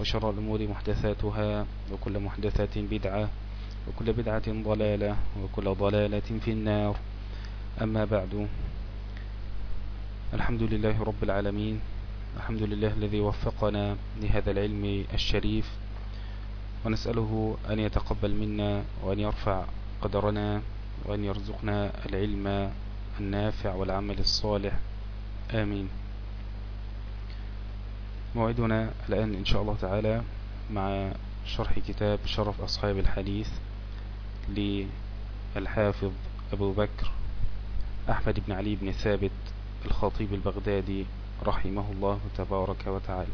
وشر الأمور محدثاتها وكل محدثات بدعة وكل بدعة ضلالة وكل ضلالة في النار. أما بعد الحمد لله رب العالمين الحمد لله الذي وفقنا لهذا العلم الشريف ونسأله أن يتقبل منا وأن يرفع قدرنا وأن يرزقنا العلم النافع والعمل الصالح. آمين. موعدنا الآن إن شاء الله تعالى مع شرح كتاب شرف أصحاب الحديث للحافظ أبو بكر أحمد بن علي بن ثابت الخطيب البغدادي رحمه الله تبارك وتعالى.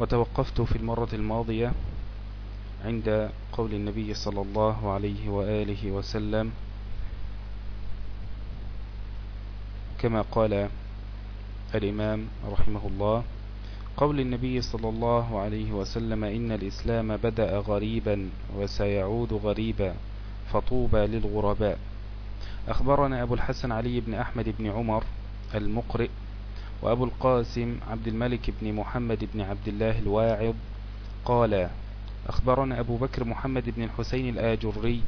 وتوقفت في المرة الماضية عند قول النبي صلى الله عليه وآله وسلم كما قال الإمام رحمه الله قول النبي صلى الله عليه وسلم إن الإسلام بدأ غريبا وسيعود غريبا فطوبى للغرباء. أخبرنا أبو الحسن علي بن أحمد بن عمر المقرئ وأبو القاسم عبد الملك بن محمد بن عبد الله الواعظ قال أخبرنا أبو بكر محمد بن الحسين الآجري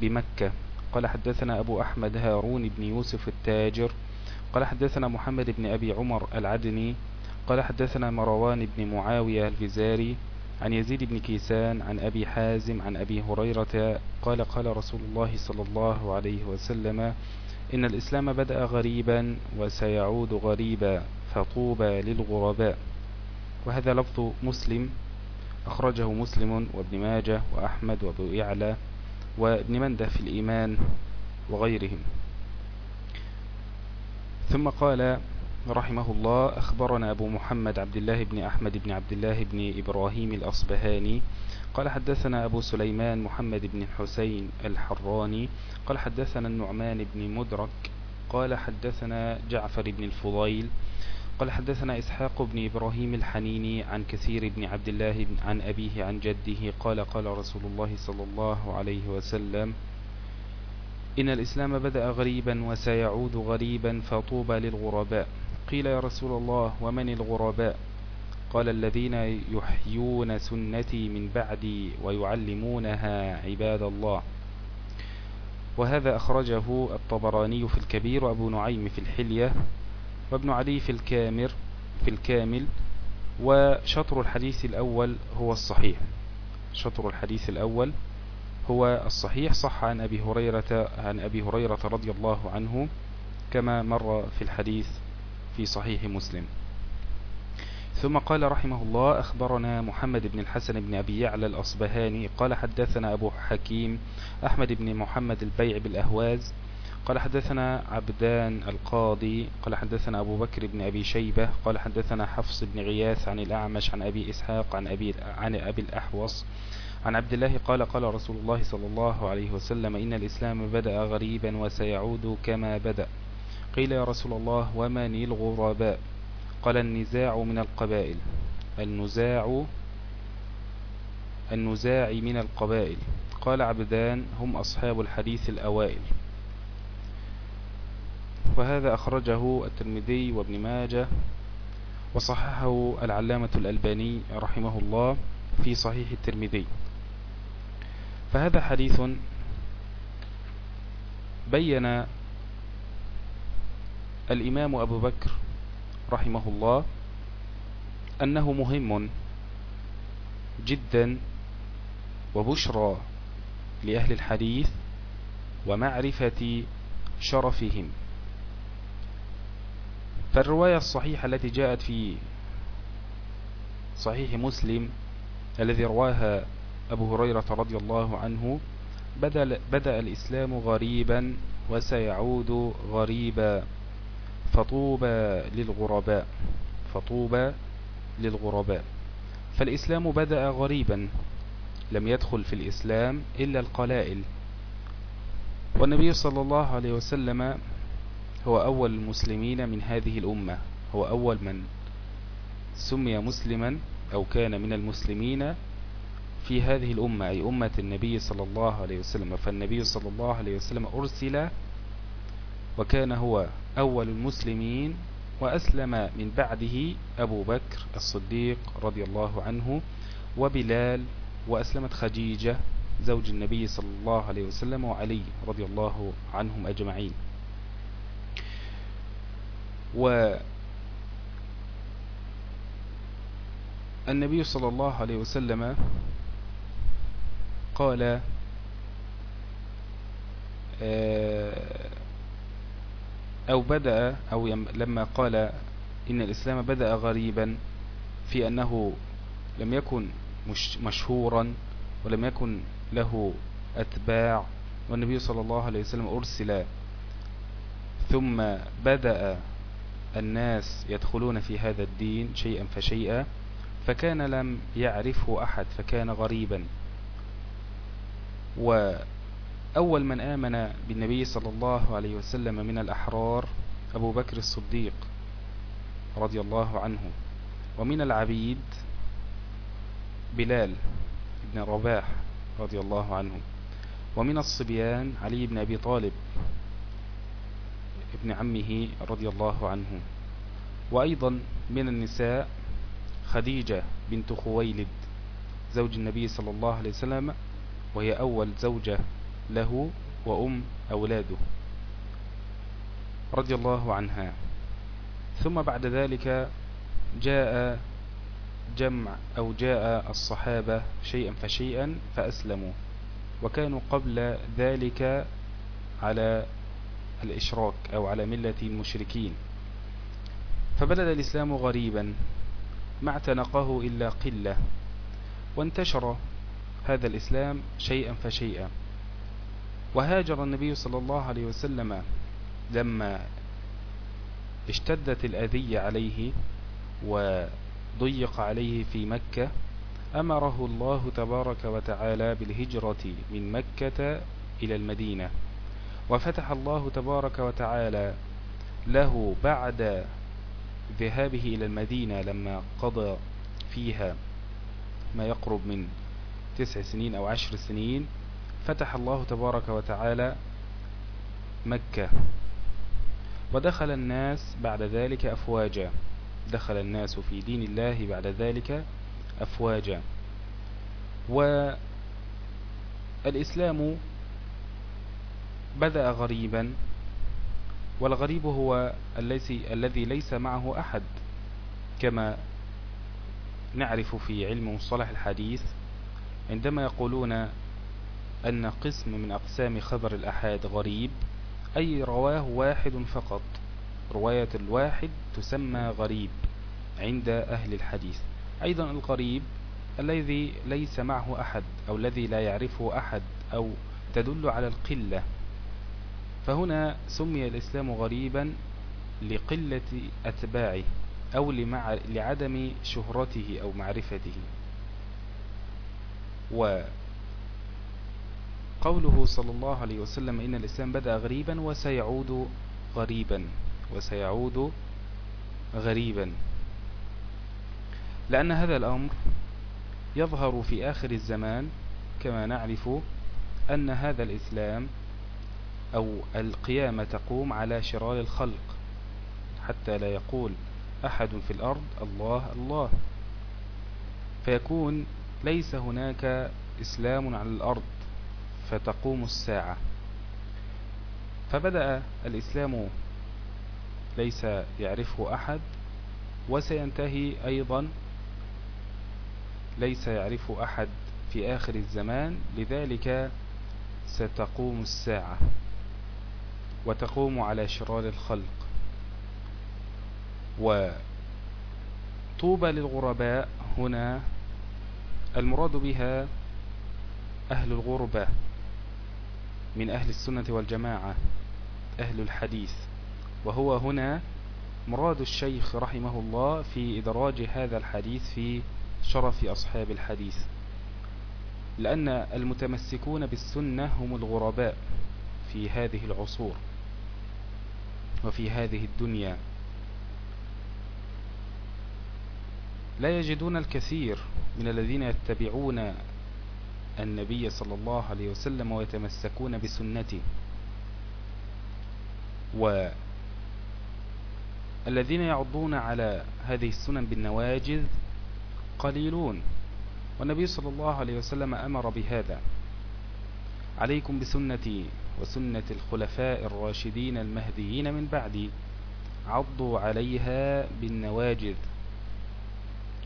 بمكة. قال حدثنا أبو أحمد هارون بن يوسف التاجر. قال حدثنا محمد بن أبي عمر العدني قال حدثنا مروان بن معاوية الفزاري عن يزيد بن كيسان عن أبي حازم عن أبي هريرة قال قال رسول الله صلى الله عليه وسلم إن الإسلام بدأ غريبا وسيعود غريبا فطوبى للغرباء. وهذا لفظ مسلم أخرجه مسلم وابن ماجه وأحمد وأبو يعلى وابن مندة في الإيمان وغيرهم. ثم قال رحمه الله أخبرنا أبو محمد عبد الله بن أحمد بن عبد الله بن إبراهيم الأصبهاني. قال حدثنا أبو سليمان محمد بن الحسين الحراني. قال حدثنا النعمان بن مدرك. قال حدثنا جعفر بن الفضيل. قال حدثنا إسحاق بن إبراهيم الحنيني عن كثير بن عبد الله عن أبيه عن جده. قال قال رسول الله صلى الله عليه وسلم إن الإسلام بدأ غريبا وسيعود غريبا فطوبى للغرباء. قيل يا رسول الله ومن الغرباء؟ قال الذين يحيون سنتي من بعدي ويعلمونها عباد الله. وهذا أخرجه الطبراني في الكبير وأبو نعيم في الحلية وابن علي في الكامر في الكامل. وشطر الحديث الأول هو الصحيح. شطر الحديث الأول هو الصحيح صح عن أبي هريرة عن أبي هريرة رضي الله عنه كما مر في الحديث في صحيح مسلم. ثم قال رحمه الله أخبرنا محمد بن الحسن بن أبي يعلى الأصبهاني قال حدثنا أبو حكيم أحمد بن محمد البيع بالأهواز قال حدثنا عبدان القاضي قال حدثنا أبو بكر بن أبي شيبة قال حدثنا حفص بن غياث عن الأعمش عن أبي إسحاق عن أبي, عن أبي الأحوص عن عبد الله قال قال رسول الله صلى الله عليه وسلم إن الإسلام بدأ غريبا وسيعود كما بدأ. قيل يا رسول الله ومن الغرباء؟ قال النزاع من القبائل. النزاع النزاع من القبائل. قال عبدان هم أصحاب الحديث الأوائل. وهذا أخرجه الترمذي وابن ماجه وصححه العلامة الألباني رحمه الله في صحيح الترمذي. فهذا حديث بين الإمام أبو بكر رحمه الله أنه مهم جدا وبشرى لأهل الحديث ومعرفة شرفهم. فالرواية الصحيحة التي جاءت في صحيح مسلم الذي رواها أبو هريرة رضي الله عنه بدأ, الإسلام غريبا وسيعود غريبا. فطوبى للغرباء فطوبى للغرباء. فالإسلام بدأ غريبا لم يدخل في الإسلام إلا القلائل. والنبي صلى الله عليه وسلم هو أول المسلمين من هذه الأمة هو أول من سمي مسلما أو كان من المسلمين في هذه الأمة أي أمة النبي صلى الله عليه وسلم. فالنبي صلى الله عليه وسلم أرسل وكان هو أول المسلمين وأسلم من بعده أبو بكر الصديق رضي الله عنه وبلال وأسلمت خديجة زوج النبي صلى الله عليه وسلم وعلي رضي الله عنهم أجمعين. والنبي صلى الله عليه وسلم قال آه، أو بدأ أو لما قال إن الإسلام بدأ غريبا في أنه لم يكن مشهورا ولم يكن له أتباع والنبي صلى الله عليه وسلم أرسل. ثم بدأ الناس يدخلون في هذا الدين شيئا فشيئا فكان لم يعرفه أحد فكان غريبا. وأول من آمن بالنبي صلى الله عليه وسلم من الأحرار أبو بكر الصديق رضي الله عنه ومن العبيد بلال بن رباح رضي الله عنه ومن الصبيان علي بن أبي طالب ابن عمه رضي الله عنه وأيضا من النساء خديجة بنت خويلد زوج النبي صلى الله عليه وسلم وهي أول زوجة له وأم أولاده رضي الله عنها. ثم بعد ذلك جاء جمع أو جاء الصحابة شيئا فشيئا فأسلموا وكانوا قبل ذلك على الإشراك أو على ملة المشركين. فبلد الإسلام غريبا ما اعتنقه إلا قلة وانتشر هذا الإسلام شيئا فشيئا. وهاجر النبي صلى الله عليه وسلم لما اشتدت الأذية عليه وضيق عليه في مكة أمره الله تبارك وتعالى بالهجرة من مكة إلى المدينة. وفتح الله تبارك وتعالى له بعد ذهابه إلى المدينة لما قضى فيها ما يقرب من تسع سنين أو عشر سنين فتح الله تبارك وتعالى مكة. ودخل الناس بعد ذلك أفواجا. دخل الناس في دين الله بعد ذلك أفواجا. والإسلام بدأ غريبا والغريب هو الذي ليس معه أحد كما نعرف في علم مصطلح الحديث عندما يقولون أن قسم من أقسام خبر الأحاد غريب أي رواه واحد فقط. رواية الواحد تسمى غريب عند أهل الحديث. أيضا الغريب الذي ليس معه أحد أو الذي لا يعرفه أحد أو تدل على القلة. فهنا سمي الإسلام غريبا لقلة أتباعه أو لعدم شهرته أو معرفته. وقوله صلى الله عليه وسلم إن الإسلام بدأ غريبا وسيعود غريبا وسيعود غريبا. لأن هذا الأمر يظهر في آخر الزمان كما نعرف أن هذا الإسلام أو القيامة تقوم على شرار الخلق حتى لا يقول أحد في الأرض الله الله. فيكون ليس هناك إسلام على الأرض. فتقوم الساعة. فبدأ الإسلام ليس يعرفه أحد وسينتهي أيضا ليس يعرفه أحد في آخر الزمان لذلك ستقوم الساعة وتقوم على شرار الخلق. وطوبى للغرباء هنا المراد بها أهل الغربة من أهل السنة والجماعة أهل الحديث. وهو هنا مراد الشيخ رحمه الله في إدراج هذا الحديث في شرف أصحاب الحديث. لأن المتمسكون بالسنة هم الغرباء في هذه العصور وفي هذه الدنيا. لا يجدون الكثير من الذين يتبعون النبي صلى الله عليه وسلم ويتمسكون بسنته. والذين يعضون على هذه السنن بالنواجذ قليلون. والنبي صلى الله عليه وسلم أمر بهذا. عليكم بسنتي وسنة الخلفاء الراشدين المهديين من بعدي. عضوا عليها بالنواجذ.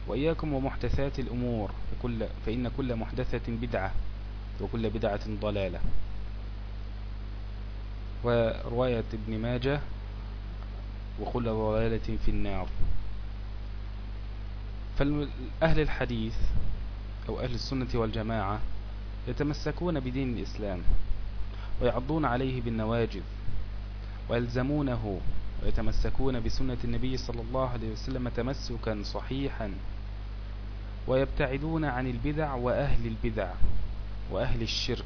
وإياكم ومحدثات الأمور فكل فإن كل محدثة بدعة وكل بدعة ضلالة. ورواية ابن ماجه وكل ضلالة في النار. فأهل الحديث أو أهل السنة والجماعة يتمسكون بدين الإسلام ويعضون عليه بالنواجذ ويلزمونه ويتمسكون بسنة النبي صلى الله عليه وسلم تمسكا صحيحا. ويبتعدون عن البدع وأهل البدع وأهل الشرك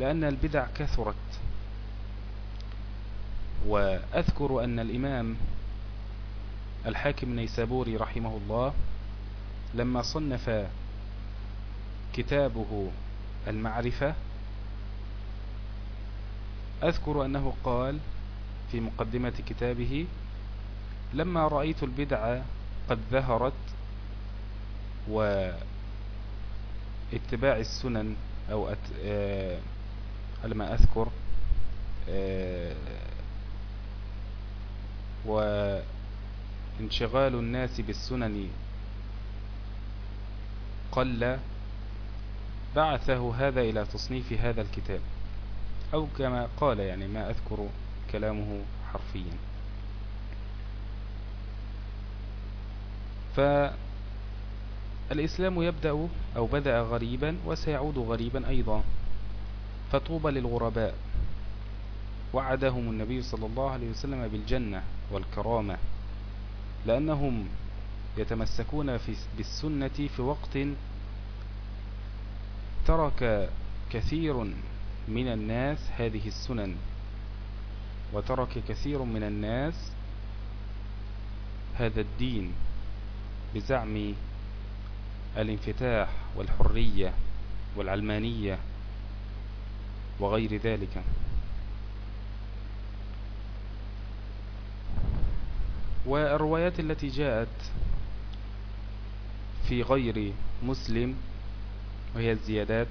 لأن البدع كثرت. وأذكر أن الإمام الحاكم نيسابوري رحمه الله لما صنف كتابه المعرفة أذكر أنه قال في مقدمة كتابه لما رأيت البدعة قد ظهرت واتباع السنن أو أت... آه... على ما أذكر آه... وانشغال الناس بالسنن قل بعثه هذا إلى تصنيف هذا الكتاب أو كما قال يعني ما أذكر كلامه حرفيا. فالإسلام يبدأ أو بدأ غريبا وسيعود غريبا أيضا فطوبى للغرباء. وعدهم النبي صلى الله عليه وسلم بالجنة والكرامة لأنهم يتمسكون في بالسنة في وقت ترك كثير من الناس هذه السنن. وترك كثير من الناس هذا الدين بزعم الانفتاح والحرية والعلمانية وغير ذلك. والروايات التي جاءت في غير مسلم وهي الزيادات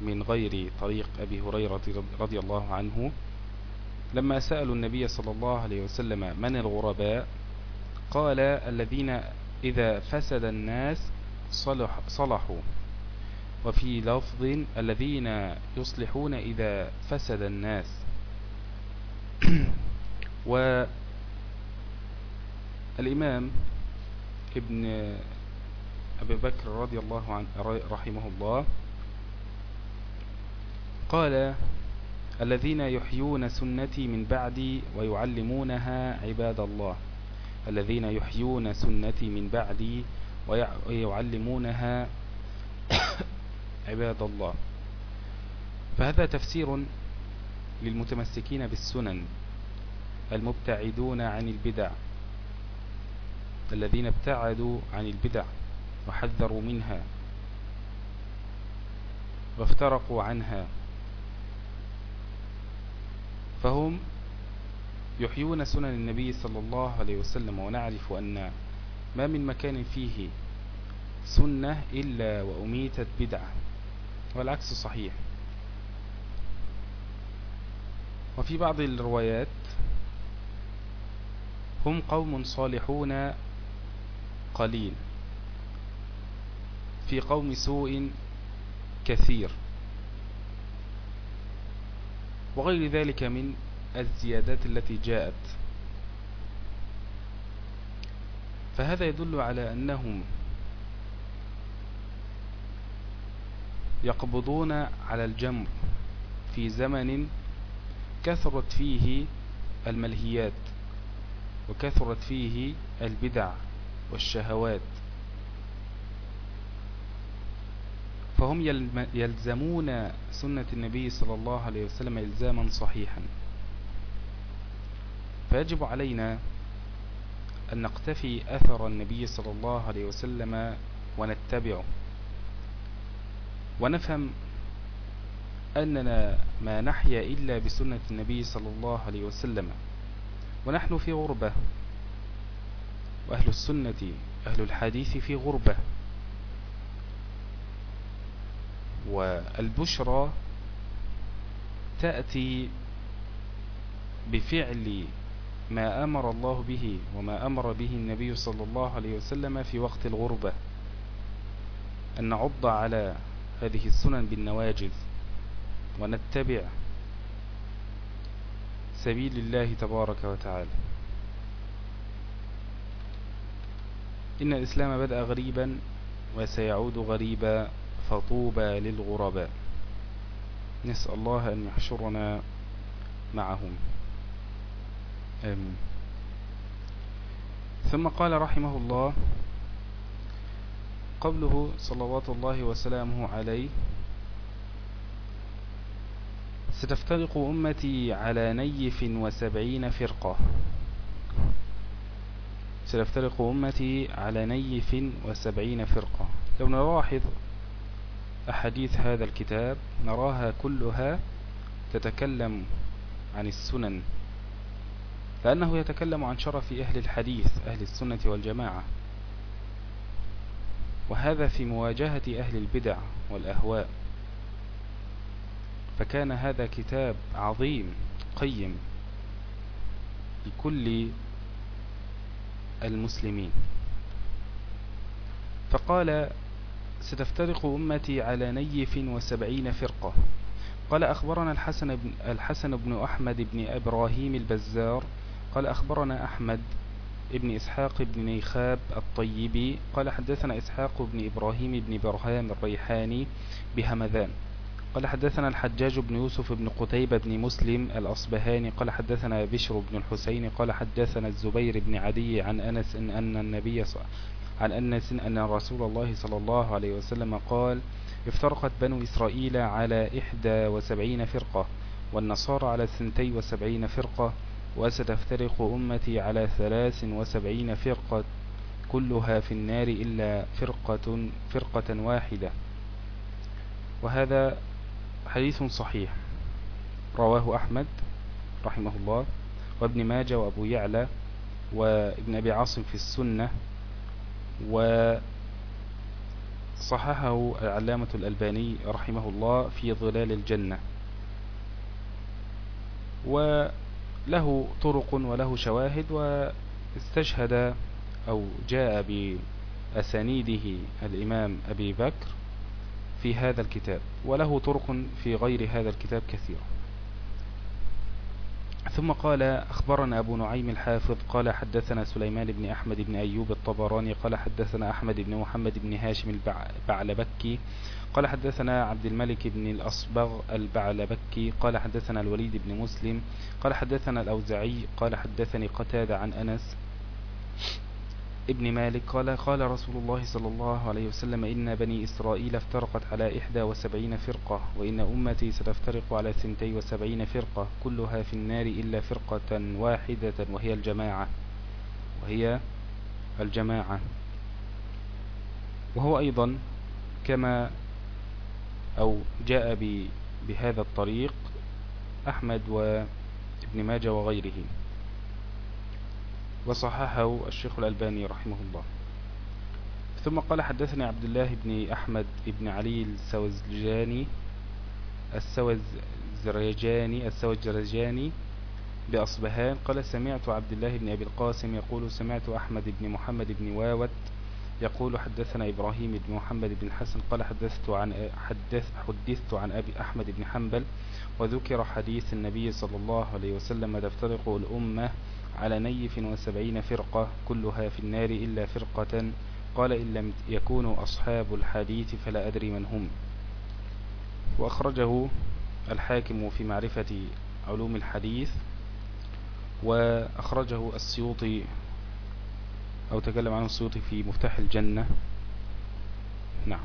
من غير طريق أبي هريرة رضي الله عنه لما سألوا النبي صلى الله عليه وسلم من الغرباء قال الذين إذا فسد الناس صلح صلحوا. وفي لفظ الذين يصلحون إذا فسد الناس. والإمام ابن أبي بكر رضي الله عنه رحمه الله قال الذين يحيون سنتي من بعدي ويعلمونها عباد الله. الذين يحيون سنتي من بعدي ويعلمونها عباد الله. فهذا تفسير للمتمسكين بالسنن المبتعدون عن البدع الذين ابتعدوا عن البدع وحذروا منها وافترقوا عنها. فهم يحيون سنن النبي صلى الله عليه وسلم ونعرف أن ما من مكان فيه سنة إلا وأميتت بدعة والعكس صحيح. وفي بعض الروايات هم قوم صالحون قليل في قوم سوء كثير وغير ذلك من الزيادات التي جاءت. فهذا يدل على أنهم يقبضون على الجمر في زمن كثرت فيه الملهيات وكثرت فيه البدع والشهوات. فهم يلزمون سنة النبي صلى الله عليه وسلم إلزاما صحيحا. فيجب علينا أن نقتفي أثر النبي صلى الله عليه وسلم ونتبعه. ونفهم أننا ما نحيا إلا بسنة النبي صلى الله عليه وسلم. ونحن في غربة. وأهل السنة أهل الحديث في غربة. والبشرى تأتي بفعل ما أمر الله به وما أمر به النبي صلى الله عليه وسلم في وقت الغربة. أن نعض على هذه السنن بالنواجذ ونتبع سبيل الله تبارك وتعالى. إن الإسلام بدأ غريبا وسيعود غريبا فطوبى للغرباء. نسأل الله أن يحشرنا معهم. آمين ثم قال رحمه الله قبله صلوات الله وسلامه عليه ستفترق أمتي على نيف وسبعين فرقة. ستفترق أمتي على نيف وسبعين فرقة. لو نلاحظ أحاديث هذا الكتاب نراها كلها تتكلم عن السنن. لأنه يتكلم عن شرف أهل الحديث أهل السنة والجماعة. وهذا في مواجهة أهل البدع والأهواء. فكان هذا كتاب عظيم قيم لكل المسلمين. فقال ستفترق أمتي على نيف وسبعين فرقة قال أخبرنا الحسن بن, الحسن بن أحمد بن إبراهيم البزار قال أخبرنا أحمد ابن إسحاق بن نيخاب الطيبي قال حدثنا إسحاق بن إبراهيم بن برهام الريحاني بهمذان قال حدثنا الحجاج بن يوسف بن قتيبة بن مسلم الأصبهاني قال حدثنا بشر بن الحسين قال حدثنا الزبير بن عدي عن أنس إن, أن النبي عن أنس أن رسول الله صلى الله عليه وسلم قال افترقت بنو إسرائيل على إحدى وسبعين فرقة والنصارى على سنتي وسبعين فرقة وستفترق أمتي على ثلاث وسبعين فرقة كلها في النار إلا فرقة, فرقة واحدة. وهذا حديث صحيح. رواه أحمد رحمه الله وابن ماجه وأبو يعلى وابن أبي عاصم في السنة وصححه العلامة الألباني رحمه الله في ظلال الجنة. وله طرق وله شواهد واستشهد أو جاء بأسانيده الإمام أبي بكر في هذا الكتاب وله طرق في غير هذا الكتاب كثيرة. ثم قال أخبرنا أبو نعيم الحافظ قال حدثنا سليمان بن أحمد بن أيوب الطبراني قال حدثنا أحمد بن محمد بن هاشم البعلبكي قال حدثنا عبد الملك بن الأصبغ البعلبكي قال حدثنا الوليد بن مسلم قال حدثنا الأوزعي قال حدثني قتادة عن أنس ابن مالك قال قال رسول الله صلى الله عليه وسلم إن بني إسرائيل افترقت على إحدى وسبعين فرقة وإن أمتي ستفترق على سنتي وسبعين فرقة كلها في النار إلا فرقة واحدة وهي الجماعة وهي الجماعة. وهو أيضا كما أو جاء بهذا الطريق أحمد وابن ماجه وغيره وصححه الشيخ الألباني رحمه الله. ثم قال حدثني عبد الله بن أحمد بن علي السوزجاني السوزرجاني السوزرجاني بأصبهان قال سمعت عبد الله بن أبي القاسم يقول سمعت أحمد بن محمد بن واوت يقول حدثنا إبراهيم بن محمد بن حسن قال حدثت عن حدث حدثت عن أبي أحمد بن حنبل وذكر حديث النبي صلى الله عليه وسلم تفترق الأمة على نيف وسبعين فرقة كلها في النار إلا فرقة. قال إن لم يكونوا أصحاب الحديث فلا أدري من هم. وأخرجه الحاكم في معرفة علوم الحديث وأخرجه السيوطي أو تكلم عنه السيوطي في مفتاح الجنة. نعم.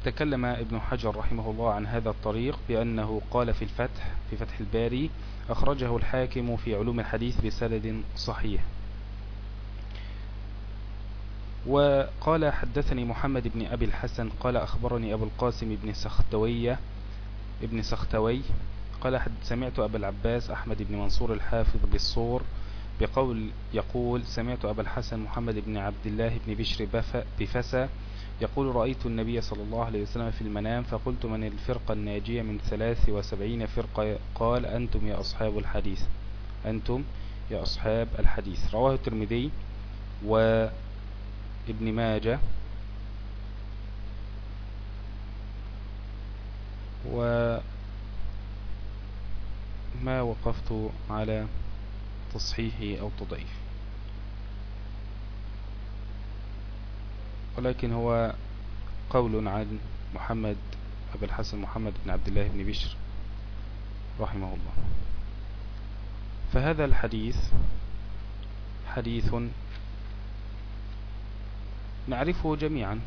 وتكلم ابن حجر رحمه الله عن هذا الطريق بأنه قال في الفتح في فتح الباري أخرجه الحاكم في علوم الحديث بسند صحيح. وقال حدثني محمد بن أبي الحسن قال أخبرني أبو القاسم بن سختوية ابن سختوي قال حد سمعت أبا العباس أحمد بن منصور الحافظ بالصور بقول يقول سمعت أبا الحسن محمد بن عبد الله بن بشر بفسا يقول رأيت النبي صلى الله عليه وسلم في المنام فقلت من الفرقة الناجية من ثلاث وسبعين فرقة؟ قال أنتم يا أصحاب الحديث. أنتم يا أصحاب الحديث. رواه الترمذي وابن ماجه وما وقفت على تصحيحه أو تضعيفه. ولكن هو قول عن محمد أبي الحسن محمد بن عبد الله بن بشر رحمه الله. فهذا الحديث حديث نعرفه جميعا.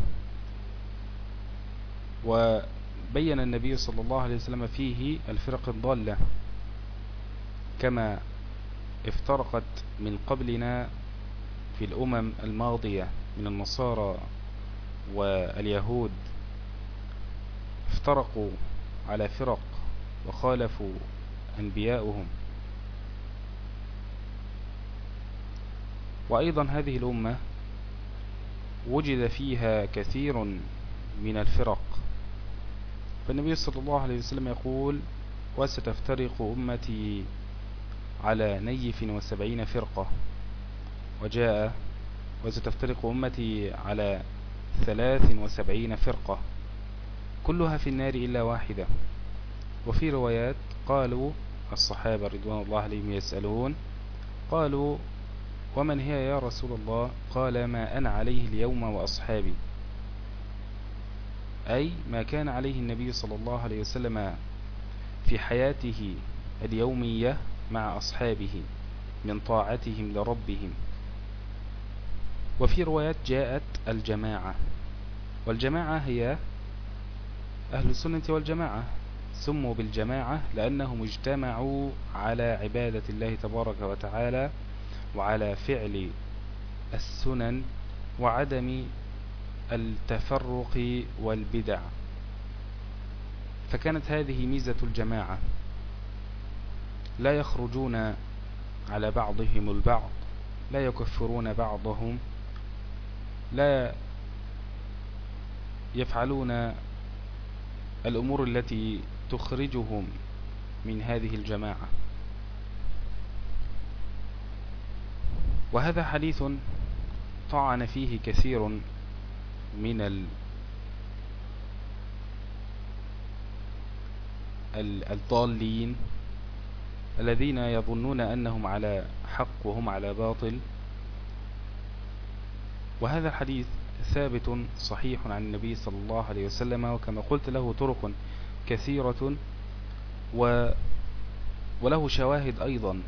وبين النبي صلى الله عليه وسلم فيه الفرق الضالة كما افترقت من قبلنا في الأمم الماضية. من النصارى واليهود افترقوا على فرق وخالفوا أنبياؤهم. وأيضا هذه الأمة وجد فيها كثير من الفرق. فالنبي صلى الله عليه وسلم يقول وستفترق أمتي على نيف وسبعين فرقة وجاء وستفترق أمتي على ثلاث وسبعين فرقة كلها في النار إلا واحدة. وفي روايات قالوا الصحابة رضوان الله عليهم يسألون قالوا ومن هي يا رسول الله قال ما أنا عليه اليوم وأصحابي. أي ما كان عليه النبي صلى الله عليه وسلم في حياته اليومية مع أصحابه من طاعتهم لربهم. وفي روايات جاءت الجماعة. والجماعة هي أهل السنة والجماعة. سموا بالجماعة لأنهم اجتمعوا على عبادة الله تبارك وتعالى وعلى فعل السنن وعدم التفرق والبدع. فكانت هذه ميزة الجماعة. لا يخرجون على بعضهم البعض لا يكفرون بعضهم لا يفعلون الأمور التي تخرجهم من هذه الجماعة. وهذا حديث طعن فيه كثير من الضالين الذين يظنون أنهم على حق وهم على باطل. وهذا الحديث ثابت صحيح عن النبي صلى الله عليه وسلم وكما قلت له طرق كثيرة و وله شواهد أيضا.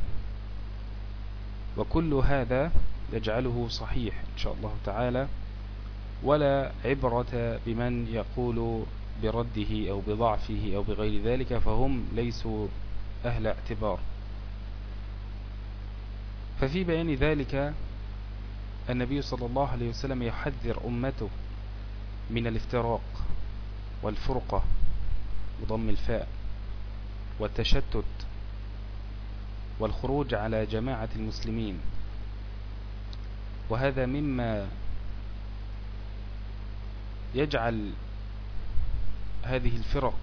وكل هذا يجعله صحيح إن شاء الله تعالى. ولا عبرة بمن يقول برده أو بضعفه أو بغير ذلك فهم ليسوا أهل اعتبار. ففي بيان ذلك النبي صلى الله عليه وسلم يحذر أمته من الافتراق والفرقة وضم الفاء والتشتت والخروج على جماعة المسلمين. وهذا مما يجعل هذه الفرق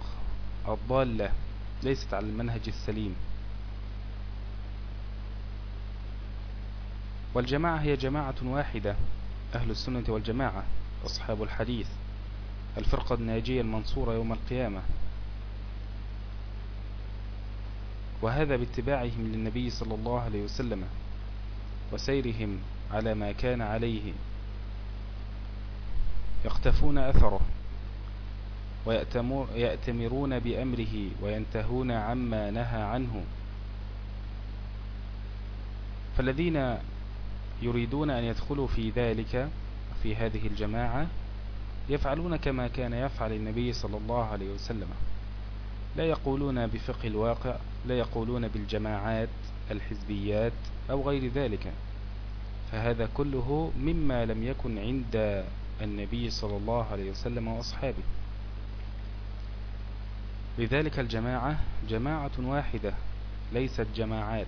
الضالة ليست على المنهج السليم. والجماعة هي جماعة واحدة أهل السنة والجماعة أصحاب الحديث الفرقة الناجية المنصورة يوم القيامة. وهذا باتباعهم للنبي صلى الله عليه وسلم وسيرهم على ما كان عليه. يختفون أثره ويأتمرون بأمره وينتهون عما نهى عنه. فالذين يريدون أن يدخلوا في ذلك في هذه الجماعة يفعلون كما كان يفعل النبي صلى الله عليه وسلم. لا يقولون بفقه الواقع لا يقولون بالجماعات الحزبيات أو غير ذلك. فهذا كله مما لم يكن عند النبي صلى الله عليه وسلم وأصحابه. لذلك الجماعة جماعة واحدة ليست جماعات.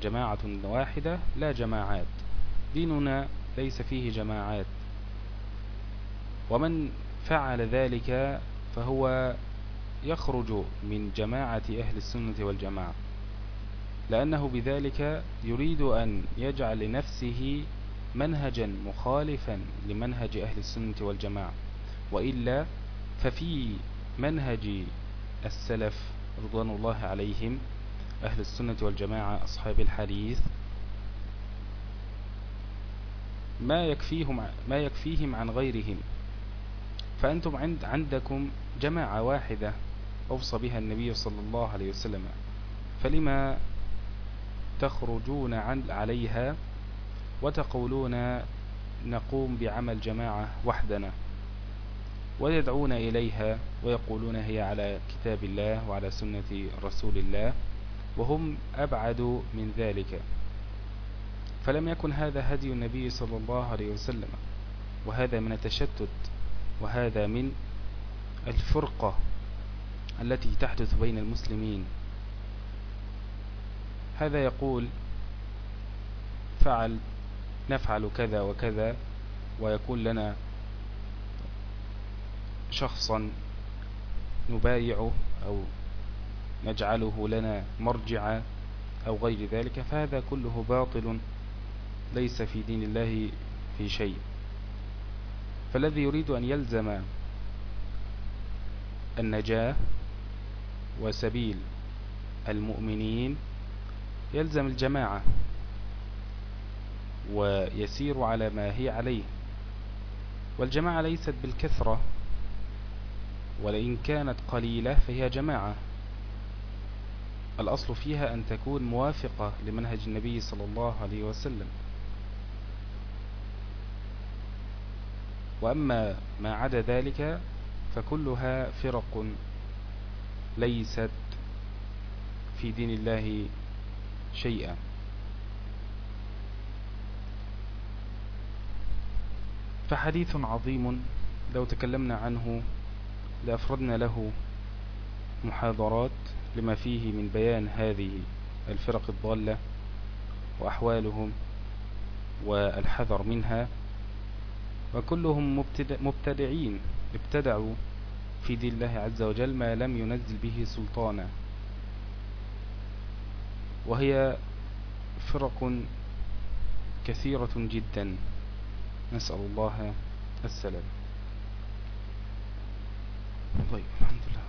جماعة واحدة لا جماعات. ديننا ليس فيه جماعات. ومن فعل ذلك فهو يخرج من جماعة أهل السنة والجماعة. لأنه بذلك يريد أن يجعل لنفسه منهجا مخالفا لمنهج أهل السنة والجماعة. وإلا ففي منهج السلف رضوان الله عليهم أهل السنة والجماعة أصحاب الحديث. ما يكفيهم ما يكفيهم عن غيرهم. فأنتم عند عندكم جماعة واحدة أوصى بها النبي صلى الله عليه وسلم. فلما تخرجون عن عليها وتقولون نقوم بعمل جماعة وحدنا؟ ويدعون إليها ويقولون هي على كتاب الله وعلى سنة رسول الله. وهم أبعد من ذلك. فلم يكن هذا هدي النبي صلى الله عليه وسلم وهذا من التشتت وهذا من الفرقة التي تحدث بين المسلمين. هذا يقول فعل نفعل كذا وكذا ويكون لنا شخصا نبايعه أو نجعله لنا مرجعا أو غير ذلك فهذا كله باطل ليس في دين الله في شيء. فالذي يريد أن يلزم النجاة وسبيل المؤمنين يلزم الجماعة ويسير على ما هي عليه. والجماعة ليست بالكثرة ولئن كانت قليلة فهي جماعة. الأصل فيها أن تكون موافقة لمنهج النبي صلى الله عليه وسلم. وأما ما عدا ذلك فكلها فرق ليست في دين الله شيئا. فحديث عظيم لو تكلمنا عنه لأفردنا له محاضرات لما فيه من بيان هذه الفرق الضالة وأحوالهم والحذر منها وكلهم مبتدعين ابتدعوا في دين الله عز وجل ما لم ينزل به سلطانا. وهي فرق كثيرة جدا. نسأل الله السلام طيب الحمد لله.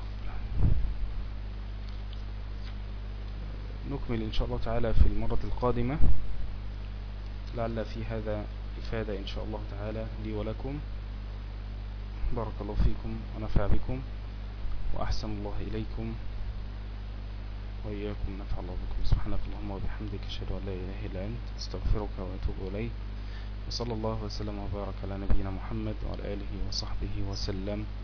نكمل إن شاء الله تعالى في المرة القادمة. لعل في هذا إفادة إن شاء الله تعالى لي ولكم. بارك الله فيكم ونفع بكم وأحسن الله إليكم وإياكم نفع الله بكم. سبحانك اللهم وبحمدك أشهد أن لا إله إلا أنت أستغفرك وأتوب إليك. وصلى الله وسلم وبارك على نبينا محمد وعلى آله وصحبه وسلم.